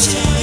Christian.